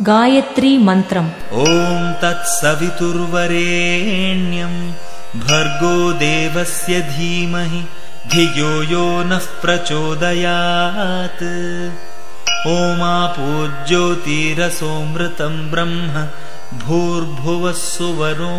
गायत्री मन्त्रम्। ॐ तत्सवितुर्वरेण्यम्। भर्गो देवस्य धीमहि धियो यो नः प्रचोदयात्। ओमापूज्योतिरसोऽमृतं ब्रह्म भूर्भुवः सुवरो